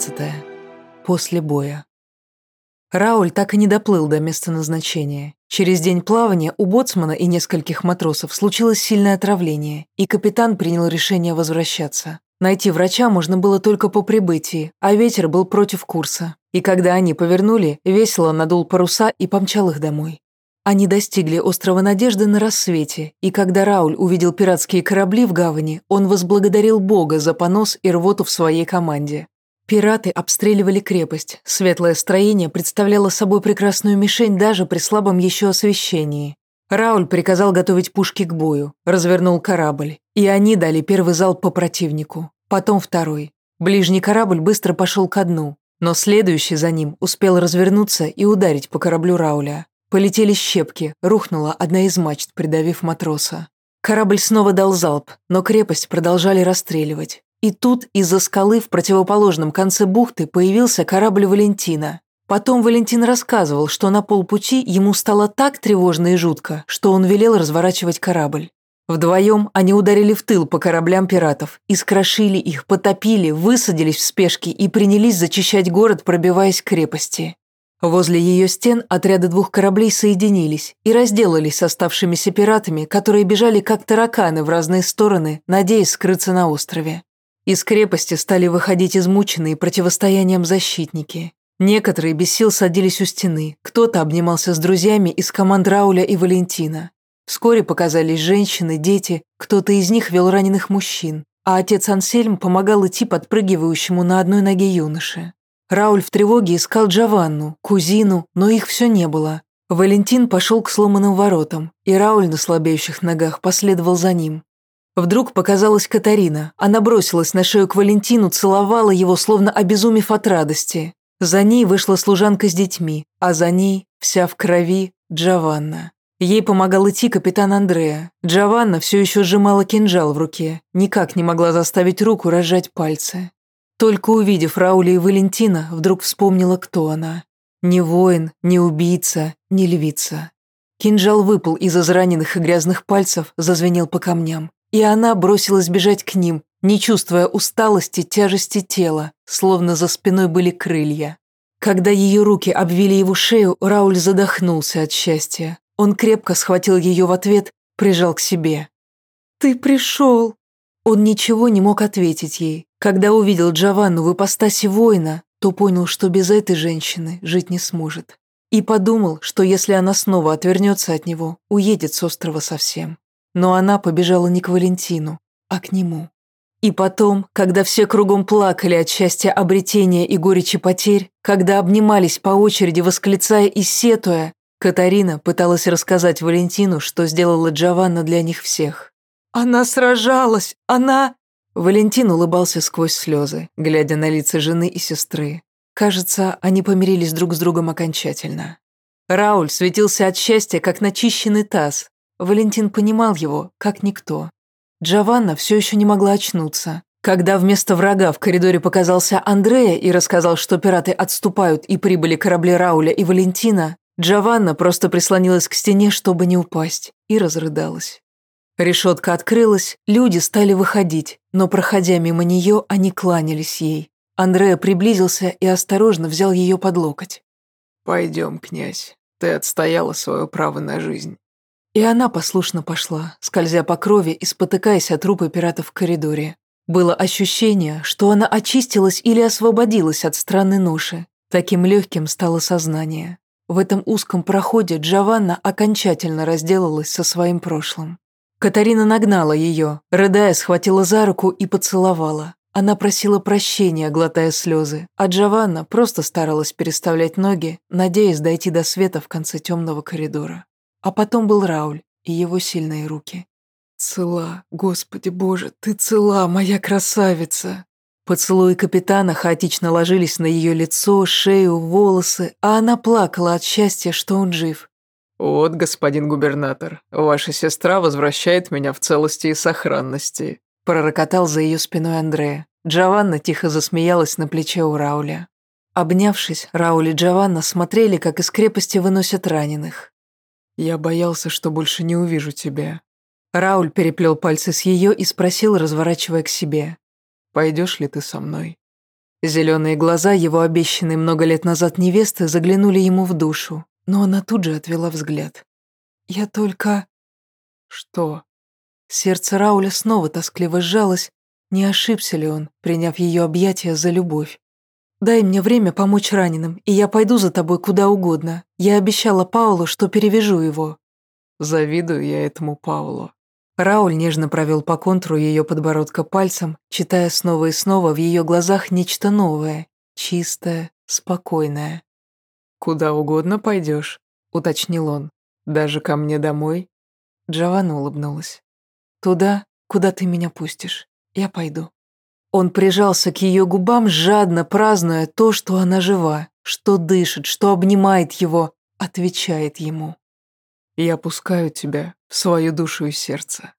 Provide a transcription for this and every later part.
16. После боя. Рауль так и не доплыл до места назначения. Через день плавания у боцмана и нескольких матросов случилось сильное отравление, и капитан принял решение возвращаться. Найти врача можно было только по прибытии, а ветер был против курса. И когда они повернули, весело надул паруса и помчал их домой. Они достигли острова Надежды на рассвете, и когда Рауль увидел пиратские корабли в гавани, он возблагодарил Бога за понос и рвоту в своей команде. Пираты обстреливали крепость, светлое строение представляло собой прекрасную мишень даже при слабом еще освещении. Рауль приказал готовить пушки к бою, развернул корабль, и они дали первый залп по противнику, потом второй. Ближний корабль быстро пошел ко дну, но следующий за ним успел развернуться и ударить по кораблю Рауля. Полетели щепки, рухнула одна из мачт, придавив матроса. Корабль снова дал залп, но крепость продолжали расстреливать. И тут из-за скалы в противоположном конце бухты появился корабль Валентина. Потом Валентин рассказывал, что на полпути ему стало так тревожно и жутко, что он велел разворачивать корабль. Вдвоем они ударили в тыл по кораблям пиратов, искрошили их, потопили, высадились в спешке и принялись зачищать город, пробиваясь к крепости. Возле ее стен отряды двух кораблей соединились и разделались с оставшимися пиратами, которые бежали как тараканы в разные стороны, надеясь скрыться на острове. Из крепости стали выходить измученные противостоянием защитники. Некоторые без сил садились у стены, кто-то обнимался с друзьями из команд Рауля и Валентина. Вскоре показались женщины, дети, кто-то из них вел раненых мужчин, а отец Ансельм помогал идти подпрыгивающему на одной ноге юноше. Рауль в тревоге искал Джованну, кузину, но их все не было. Валентин пошел к сломанным воротам, и Рауль на слабеющих ногах последовал за ним. Вдруг показалась Катарина. Она бросилась на шею к Валентину, целовала его, словно обезумев от радости. За ней вышла служанка с детьми, а за ней, вся в крови, Джованна. Ей помогал идти капитан Андреа. Джованна все еще сжимала кинжал в руке, никак не могла заставить руку разжать пальцы. Только увидев Рауля и Валентина, вдруг вспомнила, кто она. Не воин, не убийца, не львица. Кинжал выпал из израненных и грязных пальцев, зазвенел по камням. И она бросилась бежать к ним, не чувствуя усталости, тяжести тела, словно за спиной были крылья. Когда ее руки обвили его шею, Рауль задохнулся от счастья. Он крепко схватил ее в ответ, прижал к себе. «Ты пришел!» Он ничего не мог ответить ей, когда увидел Джованну в ипостаси воина, то понял, что без этой женщины жить не сможет. И подумал, что если она снова отвернется от него, уедет с острова совсем. Но она побежала не к Валентину, а к нему. И потом, когда все кругом плакали от счастья обретения и горечи потерь, когда обнимались по очереди, восклицая и сетуя, Катарина пыталась рассказать Валентину, что сделала Джованна для них всех. «Она сражалась! Она...» Валентин улыбался сквозь слезы, глядя на лица жены и сестры. Кажется, они помирились друг с другом окончательно. Рауль светился от счастья, как начищенный таз. Валентин понимал его, как никто. Джованна все еще не могла очнуться. Когда вместо врага в коридоре показался Андрея и рассказал, что пираты отступают и прибыли корабли Рауля и Валентина, Джованна просто прислонилась к стене, чтобы не упасть, и разрыдалась. Решетка открылась, люди стали выходить, но, проходя мимо нее, они кланялись ей. Андреа приблизился и осторожно взял ее под локоть. «Пойдем, князь, ты отстояла свое право на жизнь». И она послушно пошла, скользя по крови и спотыкаясь от трупа пиратов в коридоре. Было ощущение, что она очистилась или освободилась от странной ноши. Таким легким стало сознание. В этом узком проходе Джованна окончательно разделалась со своим прошлым. Катарина нагнала ее, рыдая, схватила за руку и поцеловала. Она просила прощения, глотая слезы, а Джованна просто старалась переставлять ноги, надеясь дойти до света в конце темного коридора. А потом был Рауль и его сильные руки. «Цела, Господи Боже, ты цела, моя красавица!» Поцелуи капитана хаотично ложились на ее лицо, шею, волосы, а она плакала от счастья, что он жив. «Вот, господин губернатор, ваша сестра возвращает меня в целости и сохранности», пророкотал за ее спиной Андрея. Джованна тихо засмеялась на плече у Рауля. Обнявшись, Рауль и Джованна смотрели, как из крепости выносят раненых. «Я боялся, что больше не увижу тебя». Рауль переплел пальцы с ее и спросил, разворачивая к себе. «Пойдешь ли ты со мной?» Зеленые глаза его обещанной много лет назад невесты заглянули ему в душу, но она тут же отвела взгляд. «Я только...» «Что?» Сердце Рауля снова тоскливо сжалось, не ошибся ли он, приняв ее объятия за любовь. «Дай мне время помочь раненым, и я пойду за тобой куда угодно. Я обещала Паулу, что перевяжу его». Завидую я этому Паулу. Рауль нежно провел по контуру ее подбородка пальцем, читая снова и снова в ее глазах нечто новое, чистое, спокойное. «Куда угодно пойдешь», — уточнил он. «Даже ко мне домой?» Джованна улыбнулась. «Туда, куда ты меня пустишь. Я пойду». Он прижался к ее губам, жадно празднуя то, что она жива, что дышит, что обнимает его, отвечает ему. Я пускаю тебя в свою душу и сердце.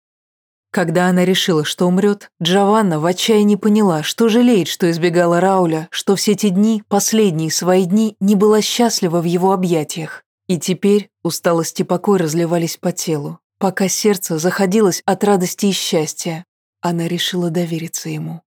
Когда она решила, что умрет, Джованна в отчаянии поняла, что жалеет, что избегала Рауля, что все эти дни, последние свои дни, не была счастлива в его объятиях. И теперь усталость и покой разливались по телу, пока сердце заходилось от радости и счастья. Она решила довериться ему.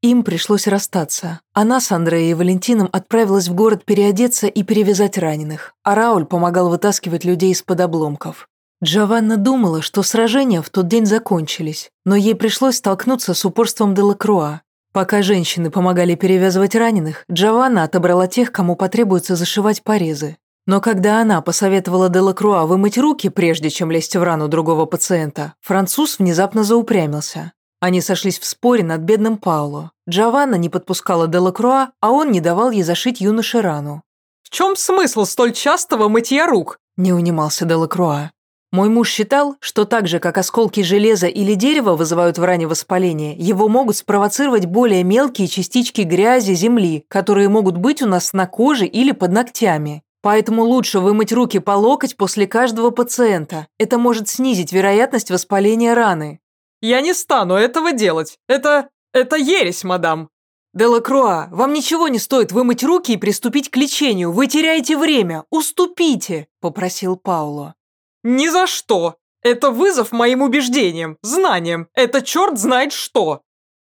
Им пришлось расстаться. Она с Андреей и Валентином отправилась в город переодеться и перевязать раненых, а Рауль помогал вытаскивать людей из-под обломков. Джованна думала, что сражения в тот день закончились, но ей пришлось столкнуться с упорством Делакруа. Пока женщины помогали перевязывать раненых, Джованна отобрала тех, кому потребуется зашивать порезы. Но когда она посоветовала Делакруа вымыть руки, прежде чем лезть в рану другого пациента, француз внезапно заупрямился. Они сошлись в споре над бедным Пауло. Джованна не подпускала Делакруа, а он не давал ей зашить юноше рану. «В чем смысл столь частого мытья рук?» – не унимался Делакруа. Мой муж считал, что так же, как осколки железа или дерева вызывают в ране воспаление, его могут спровоцировать более мелкие частички грязи, земли, которые могут быть у нас на коже или под ногтями. Поэтому лучше вымыть руки по локоть после каждого пациента. Это может снизить вероятность воспаления раны. Я не стану этого делать. Это... это ересь, мадам. Делакруа, вам ничего не стоит вымыть руки и приступить к лечению. Вы теряете время. Уступите, попросил Пауло. Ни за что. Это вызов моим убеждениям, знаниям. Это черт знает что.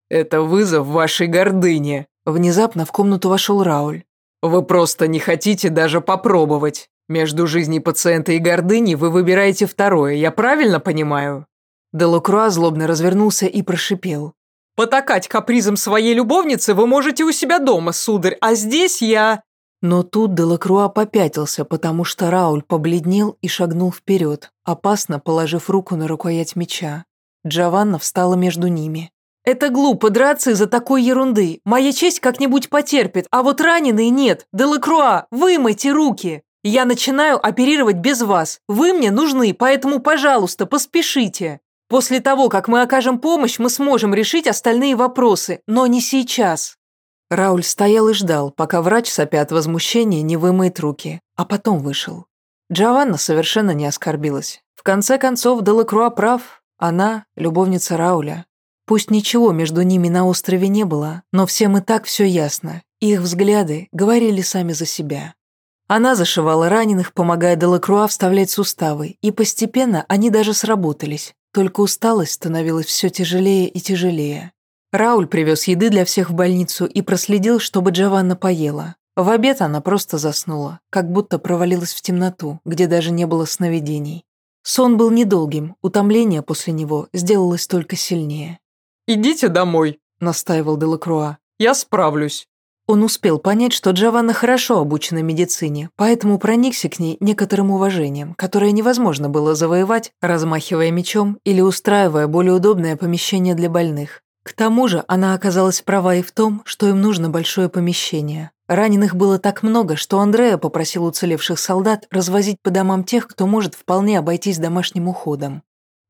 Это вызов вашей гордыне. Внезапно в комнату вошел Рауль. Вы просто не хотите даже попробовать. Между жизнью пациента и гордыней вы выбираете второе, я правильно понимаю? Делакруа злобно развернулся и прошипел. «Потакать капризом своей любовницы вы можете у себя дома, сударь, а здесь я...» Но тут Делакруа попятился, потому что Рауль побледнел и шагнул вперед, опасно положив руку на рукоять меча. Джованна встала между ними. «Это глупо драться из-за такой ерунды. Моя честь как-нибудь потерпит, а вот раненые нет. Делакруа, вымойте руки. Я начинаю оперировать без вас. Вы мне нужны, поэтому, пожалуйста, поспешите». После того, как мы окажем помощь, мы сможем решить остальные вопросы, но не сейчас». Рауль стоял и ждал, пока врач, сопя от возмущения, не вымоет руки, а потом вышел. Джованна совершенно не оскорбилась. В конце концов, Делакруа прав, она – любовница Рауля. Пусть ничего между ними на острове не было, но всем и так все ясно. Их взгляды говорили сами за себя. Она зашивала раненых, помогая Делакруа вставлять суставы, и постепенно они даже сработались. Только усталость становилась все тяжелее и тяжелее. Рауль привез еды для всех в больницу и проследил, чтобы Джованна поела. В обед она просто заснула, как будто провалилась в темноту, где даже не было сновидений. Сон был недолгим, утомление после него сделалось только сильнее. «Идите домой», — настаивал Делакруа. «Я справлюсь». Он успел понять, что Джованна хорошо обучена медицине, поэтому проникся к ней некоторым уважением, которое невозможно было завоевать, размахивая мечом или устраивая более удобное помещение для больных. К тому же она оказалась права и в том, что им нужно большое помещение. Раненых было так много, что Андрея попросил уцелевших солдат развозить по домам тех, кто может вполне обойтись домашним уходом.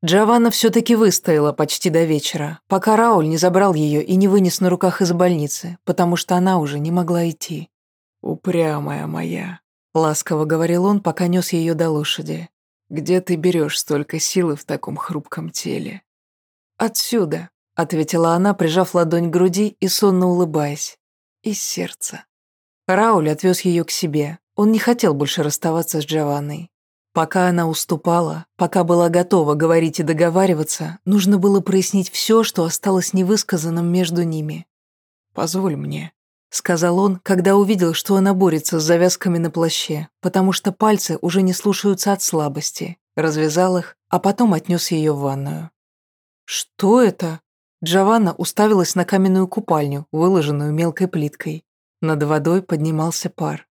Джованна все-таки выстояла почти до вечера, пока Рауль не забрал ее и не вынес на руках из больницы, потому что она уже не могла идти. «Упрямая моя», — ласково говорил он, пока нес ее до лошади. «Где ты берешь столько силы в таком хрупком теле?» «Отсюда», — ответила она, прижав ладонь к груди и сонно улыбаясь. «Из сердца». Рауль отвез ее к себе. Он не хотел больше расставаться с Джованной. Пока она уступала, пока была готова говорить и договариваться, нужно было прояснить все, что осталось невысказанным между ними. «Позволь мне». — сказал он, когда увидел, что она борется с завязками на плаще, потому что пальцы уже не слушаются от слабости. Развязал их, а потом отнес ее в ванную. «Что это?» Джованна уставилась на каменную купальню, выложенную мелкой плиткой. Над водой поднимался пар.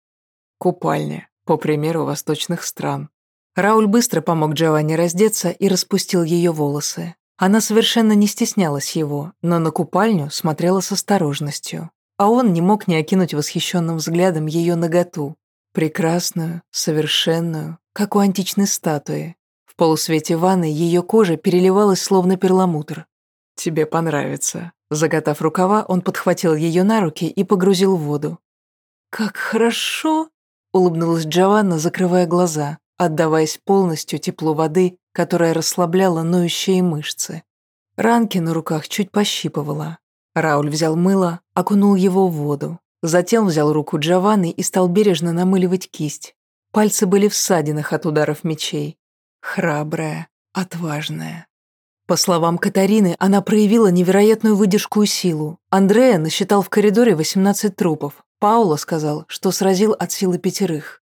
Купальня, по примеру восточных стран. Рауль быстро помог Джованне раздеться и распустил ее волосы. Она совершенно не стеснялась его, но на купальню смотрела с осторожностью. А он не мог не окинуть восхищенным взглядом ее наготу. Прекрасную, совершенную, как у античной статуи. В полусвете ванны ее кожа переливалась словно перламутр. «Тебе понравится». Заготав рукава, он подхватил ее на руки и погрузил в воду. «Как хорошо!» — улыбнулась Джованна, закрывая глаза, отдаваясь полностью теплу воды, которая расслабляла ноющие мышцы. Ранки на руках чуть пощипывала. Рауль взял мыло, окунул его в воду. Затем взял руку Джованны и стал бережно намыливать кисть. Пальцы были в ссадинах от ударов мечей. Храбрая, отважная. По словам Катарины, она проявила невероятную выдержку и силу. Андрея насчитал в коридоре 18 трупов. Пауло сказал, что сразил от силы пятерых.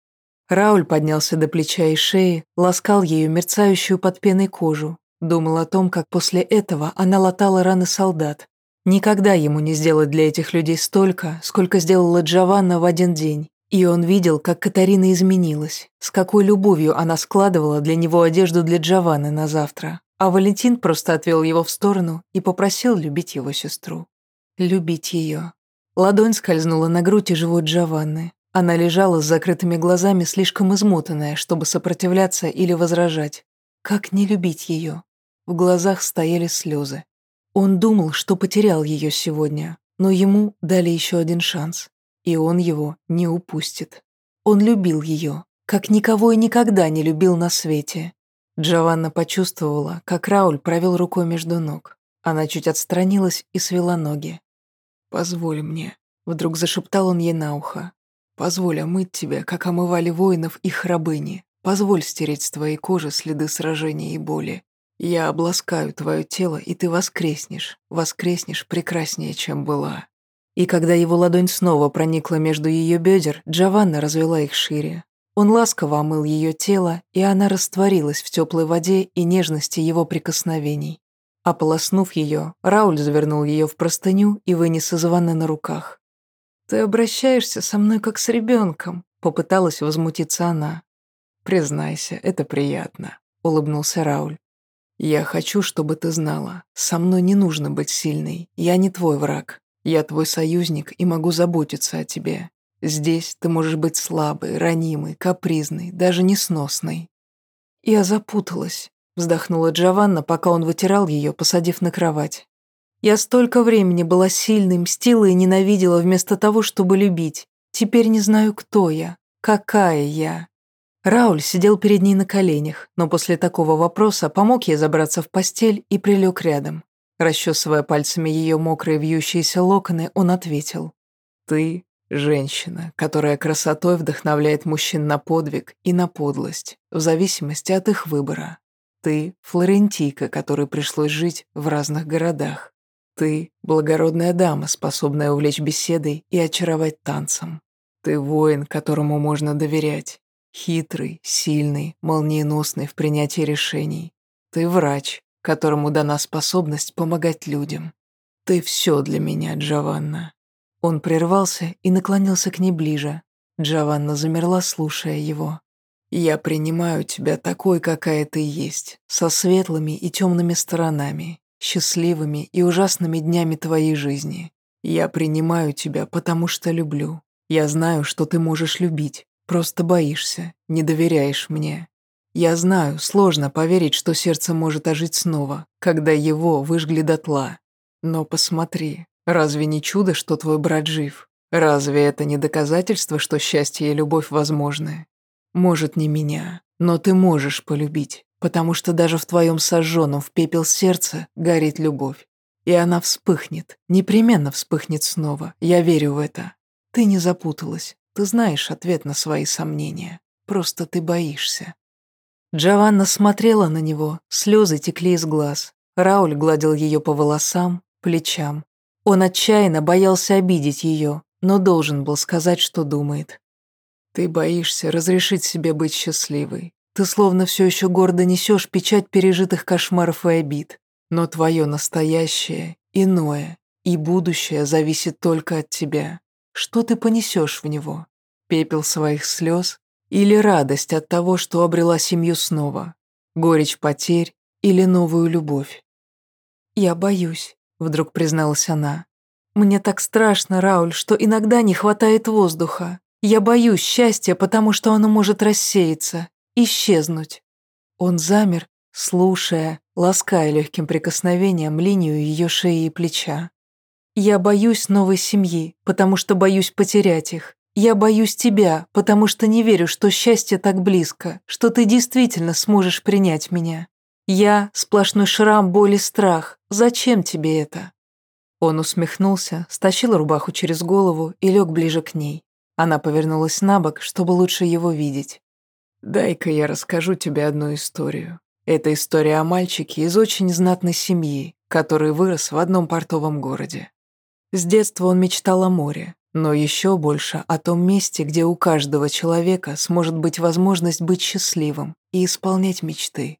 Рауль поднялся до плеча и шеи, ласкал ею мерцающую под пеной кожу. Думал о том, как после этого она латала раны солдат. Никогда ему не сделать для этих людей столько, сколько сделала Джованна в один день. И он видел, как Катарина изменилась, с какой любовью она складывала для него одежду для Джованны на завтра, а Валентин просто отвел его в сторону и попросил любить его сестру. Любить ее. Ладонь скользнула на грудь и живот Джованны. Она лежала с закрытыми глазами, слишком измотанная, чтобы сопротивляться или возражать. Как не любить ее? В глазах стояли слезы. Он думал, что потерял ее сегодня, но ему дали еще один шанс, и он его не упустит. Он любил ее, как никого и никогда не любил на свете. Джованна почувствовала, как Рауль провел рукой между ног. Она чуть отстранилась и свела ноги. «Позволь мне», — вдруг зашептал он ей на ухо. «Позволь омыть тебя, как омывали воинов и рабыни. Позволь стереть с твоей кожи следы сражения и боли. Я обласкаю твое тело, и ты воскреснешь, воскреснешь прекраснее, чем была». И когда его ладонь снова проникла между ее бедер, Джованна развела их шире. Он ласково омыл ее тело, и она растворилась в теплой воде и нежности его прикосновений. Ополоснув ее, Рауль завернул ее в простыню и вынес из ванны на руках. «Ты обращаешься со мной как с ребенком», — попыталась возмутиться она. «Признайся, это приятно», — улыбнулся Рауль. «Я хочу, чтобы ты знала, со мной не нужно быть сильной, я не твой враг, я твой союзник и могу заботиться о тебе. Здесь ты можешь быть слабой, ранимой, капризной, даже несносной. Я запуталась, вздохнула Джованна, пока он вытирал ее, посадив на кровать. Я столько времени была сильной, мстила и ненавидела вместо того, чтобы любить. Теперь не знаю, кто я, какая я. Рауль сидел перед ней на коленях, но после такого вопроса помог ей забраться в постель и прилег рядом. Расчесывая пальцами ее мокрые вьющиеся локоны, он ответил. «Ты Женщина, которая красотой вдохновляет мужчин на подвиг и на подлость, в зависимости от их выбора. Ты – флорентийка, которой пришлось жить в разных городах. Ты – благородная дама, способная увлечь беседой и очаровать танцем. Ты – воин, которому можно доверять. Хитрый, сильный, молниеносный в принятии решений. Ты – врач, которому дана способность помогать людям. Ты – все для меня, Джованна. Он прервался и наклонился к ней ближе. Джованна замерла, слушая его. «Я принимаю тебя такой, какая ты есть, со светлыми и темными сторонами, счастливыми и ужасными днями твоей жизни. Я принимаю тебя, потому что люблю. Я знаю, что ты можешь любить, просто боишься, не доверяешь мне. Я знаю, сложно поверить, что сердце может ожить снова, когда его выжгли дотла. Но посмотри, Разве не чудо, что твой брат жив? Разве это не доказательство, что счастье и любовь возможны? Может, не меня, но ты можешь полюбить, потому что даже в твоем сожженном в пепел сердце горит любовь. И она вспыхнет, непременно вспыхнет снова, я верю в это. Ты не запуталась, ты знаешь ответ на свои сомнения, просто ты боишься. Джованна смотрела на него, слезы текли из глаз. Рауль гладил ее по волосам, плечам. Он отчаянно боялся обидеть ее, но должен был сказать, что думает. Ты боишься разрешить себе быть счастливой. Ты словно все еще гордо несешь печать пережитых кошмаров и обид. Но твое настоящее иное, и будущее зависит только от тебя. Что ты понесешь в него? Пепел своих слез или радость от того, что обрела семью снова? Горечь потерь или новую любовь? «Я боюсь», — вдруг призналась она. «Мне так страшно, Рауль, что иногда не хватает воздуха. Я боюсь счастья, потому что оно может рассеяться, исчезнуть». Он замер, слушая, лаская легким прикосновением линию ее шеи и плеча. «Я боюсь новой семьи, потому что боюсь потерять их. Я боюсь тебя, потому что не верю, что счастье так близко, что ты действительно сможешь принять меня. Я — сплошной шрам, боль и страх. Зачем тебе это?» Он усмехнулся, стащил рубаху через голову и лег ближе к ней. Она повернулась на бок, чтобы лучше его видеть. «Дай-ка я расскажу тебе одну историю. Это история о мальчике из очень знатной семьи, который вырос в одном портовом городе. С детства он мечтал о море, но еще больше о том месте, где у каждого человека сможет быть возможность быть счастливым и исполнять мечты.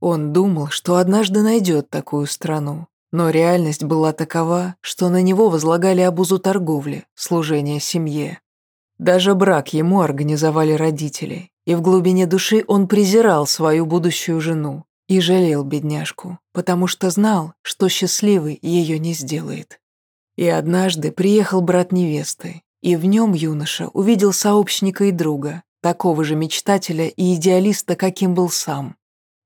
Он думал, что однажды найдет такую страну, но реальность была такова, что на него возлагали обузу торговли, служения семье. Даже брак ему организовали родители, и в глубине души он презирал свою будущую жену и жалел бедняжку, потому что знал, что счастливый ее не сделает. И однажды приехал брат невесты, и в нем юноша увидел сообщника и друга, такого же мечтателя и идеалиста, каким был сам.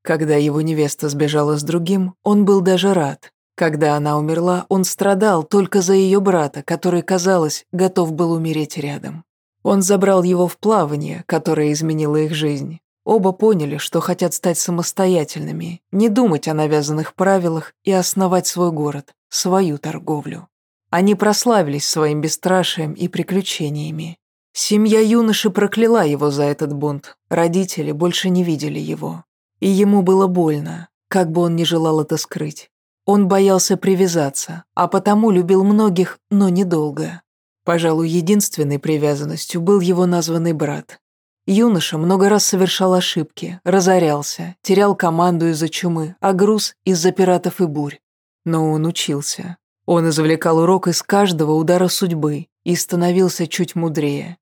Когда его невеста сбежала с другим, он был даже рад. Когда она умерла, он страдал только за ее брата, который, казалось, готов был умереть рядом. Он забрал его в плавание, которое изменило их жизнь. Оба поняли, что хотят стать самостоятельными, не думать о навязанных правилах и основать свой город, свою торговлю. Они прославились своим бесстрашием и приключениями. Семья юноши прокляла его за этот бунт, родители больше не видели его. И ему было больно, как бы он ни желал это скрыть. Он боялся привязаться, а потому любил многих, но недолго. Пожалуй, единственной привязанностью был его названный брат. Юноша много раз совершал ошибки, разорялся, терял команду из-за чумы, а груз из-за пиратов и бурь. Но он учился, он извлекал урок из каждого удара судьбы и становился чуть мудрее.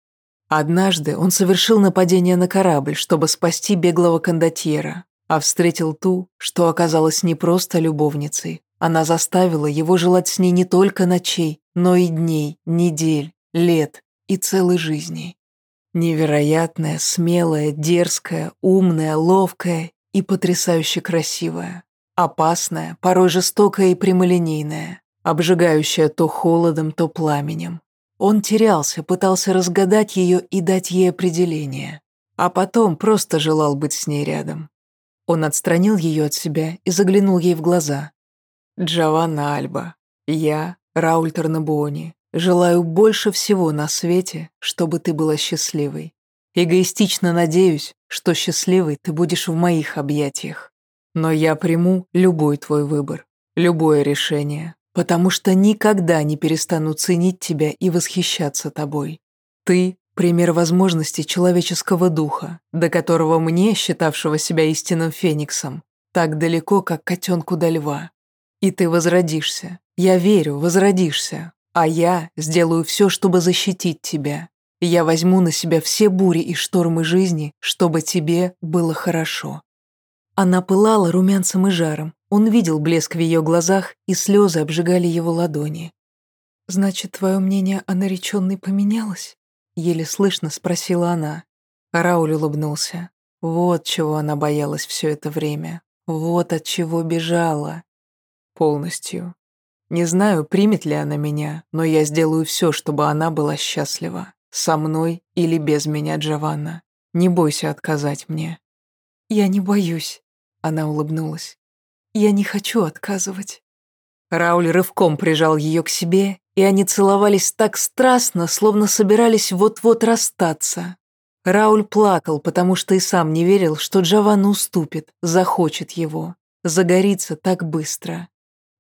Однажды он совершил нападение на корабль, чтобы спасти беглого кондотьера, а встретил ту, что оказалась не просто любовницей. Она заставила его желать с ней не только ночей, но и дней, недель, лет и целой жизни. Невероятная, смелая, дерзкая, умная, ловкая и потрясающе красивая. Опасная, порой жестокая и прямолинейная обжигающая то холодом, то пламенем. Он терялся, пытался разгадать ее и дать ей определение, а потом просто желал быть с ней рядом. Он отстранил ее от себя и заглянул ей в глаза. «Джованна Альба, я, Рауль Тарнабуони, желаю больше всего на свете, чтобы ты была счастливой. Эгоистично надеюсь, что счастливой ты будешь в моих объятиях. Но я приму любой твой выбор, любое решение, потому что никогда не перестану ценить тебя и восхищаться тобой. Ты — пример возможностей человеческого духа, до которого мне, считавшего себя истинным фениксом, так далеко, как котенку до льва. И ты возродишься. Я верю, возродишься. А я сделаю все, чтобы защитить тебя. Я возьму на себя все бури и штормы жизни, чтобы тебе было хорошо. Она пылала румянцем и жаром. Он видел блеск в ее глазах, и слезы обжигали его ладони. «Значит, твое мнение о нареченной поменялось?» Еле слышно спросила она. Рауль улыбнулся. Вот чего она боялась все это время. Вот от чего бежала. Полностью. Не знаю, примет ли она меня, но я сделаю все, чтобы она была счастлива. Со мной или без меня, Джованна. Не бойся отказать мне. Я не боюсь. Она улыбнулась. «Я не хочу отказывать». Рауль рывком прижал ее к себе, и они целовались так страстно, словно собирались вот-вот расстаться. Рауль плакал, потому что и сам не верил, что Джованна уступит, захочет его, загорится так быстро.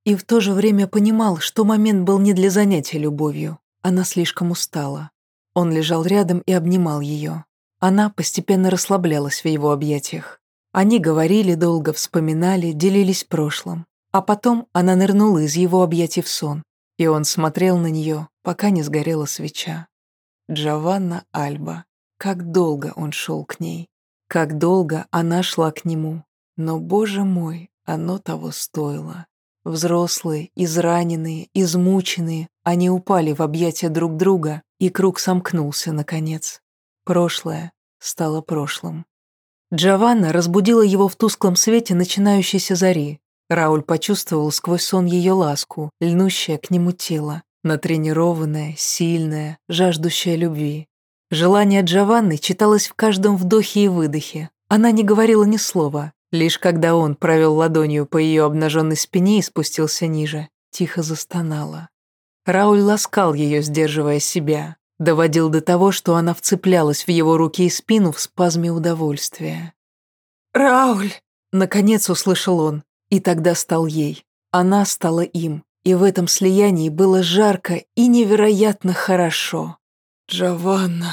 И в то же время понимал, что момент был не для занятия любовью, она слишком устала. Он лежал рядом и обнимал ее. Она постепенно расслаблялась в его объятиях. Они говорили долго, вспоминали, делились прошлым. А потом она нырнула из его объятий в сон, и он смотрел на нее, пока не сгорела свеча. Джованна Альба. Как долго он шел к ней. Как долго она шла к нему. Но, боже мой, оно того стоило. Взрослые, израненные, измученные, они упали в объятия друг друга, и круг сомкнулся, наконец. Прошлое стало прошлым. Джованна разбудила его в тусклом свете начинающейся зари. Рауль почувствовал сквозь сон ее ласку, льнущее к нему тело, натренированное, сильное, жаждущее любви. Желание Джованны читалось в каждом вдохе и выдохе. Она не говорила ни слова, лишь когда он провел ладонью по ее обнаженной спине и спустился ниже, тихо застонала. Рауль ласкал ее, сдерживая себя, доводил до того, что она вцеплялась в его руки и спину в спазме удовольствия. «Рауль!» — наконец услышал он, и тогда стал ей. Она стала им, и в этом слиянии было жарко и невероятно хорошо. «Джованна».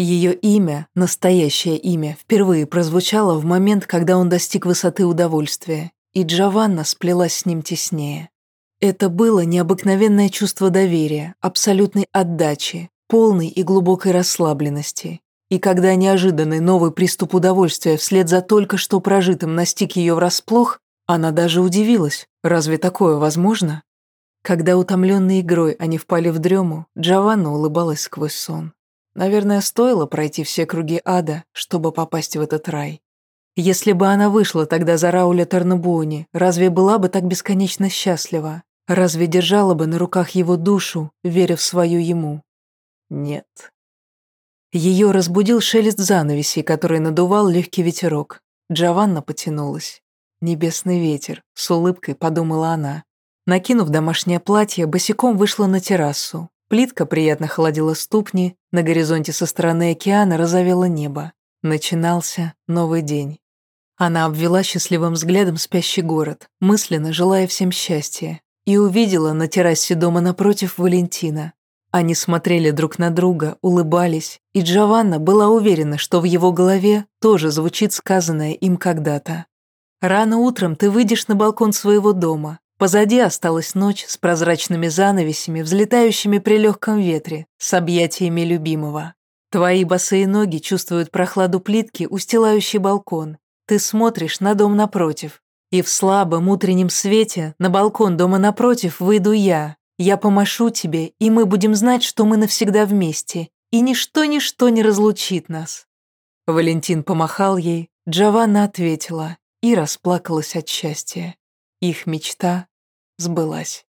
Ее имя, настоящее имя, впервые прозвучало в момент, когда он достиг высоты удовольствия, и Джованна сплелась с ним теснее. Это было необыкновенное чувство доверия, абсолютной отдачи, полной и глубокой расслабленности. И когда неожиданный новый приступ удовольствия вслед за только что прожитым настиг ее врасплох, она даже удивилась, разве такое возможно? Когда утомленной игрой они впали в дрему, Джованна улыбалась сквозь сон. Наверное, стоило пройти все круги ада, чтобы попасть в этот рай. Если бы она вышла тогда за Рауля Тарнабуони, разве была бы так бесконечно счастлива? Разве держала бы на руках его душу, веря в свою ему? Нет. Ее разбудил шелест занавесей, который надувал легкий ветерок. Джованна потянулась. «Небесный ветер», — с улыбкой подумала она. Накинув домашнее платье, босиком вышла на террасу. Плитка приятно холодила ступни, на горизонте со стороны океана розовело небо. Начинался новый день. Она обвела счастливым взглядом спящий город, мысленно желая всем счастья, и увидела на террасе дома напротив Валентина. Они смотрели друг на друга, улыбались, и Джованна была уверена, что в его голове тоже звучит сказанное им когда-то. «Рано утром ты выйдешь на балкон своего дома, Позади осталась ночь с прозрачными занавесями, взлетающими при легком ветре, с объятиями любимого. Твои босые ноги чувствуют прохладу плитки, устилающей балкон. Ты смотришь на дом напротив. И в слабом утреннем свете на балкон дома напротив выйду я. Я помашу тебе, и мы будем знать, что мы навсегда вместе. И ничто-ничто не разлучит нас. Валентин помахал ей, Джованна ответила и расплакалась от счастья. Их мечта сбылась.